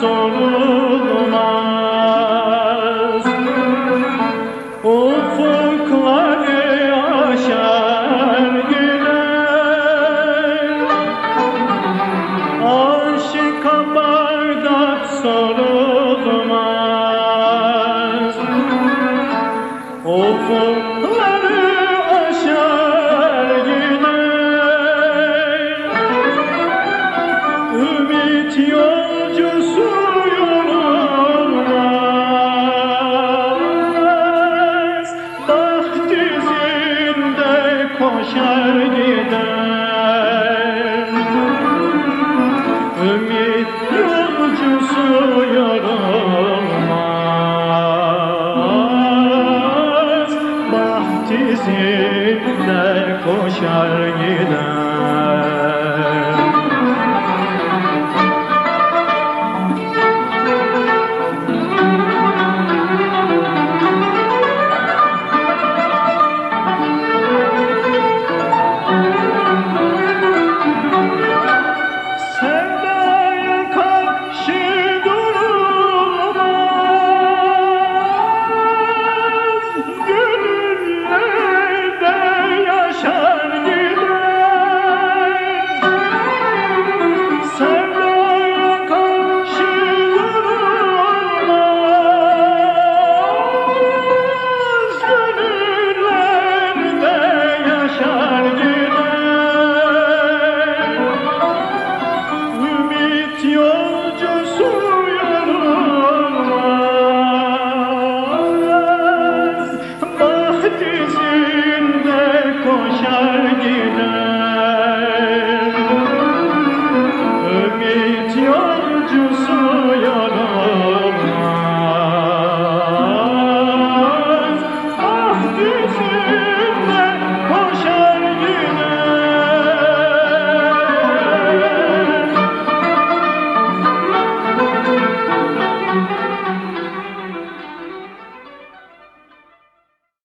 Sorulmaz. Ufukları aşar gider. Aşık bardak sorulmaz. Ufukları aşar koşar gider. Ümit yolcusu yorulmaz Baht izinde koşar gider gider o yolcusu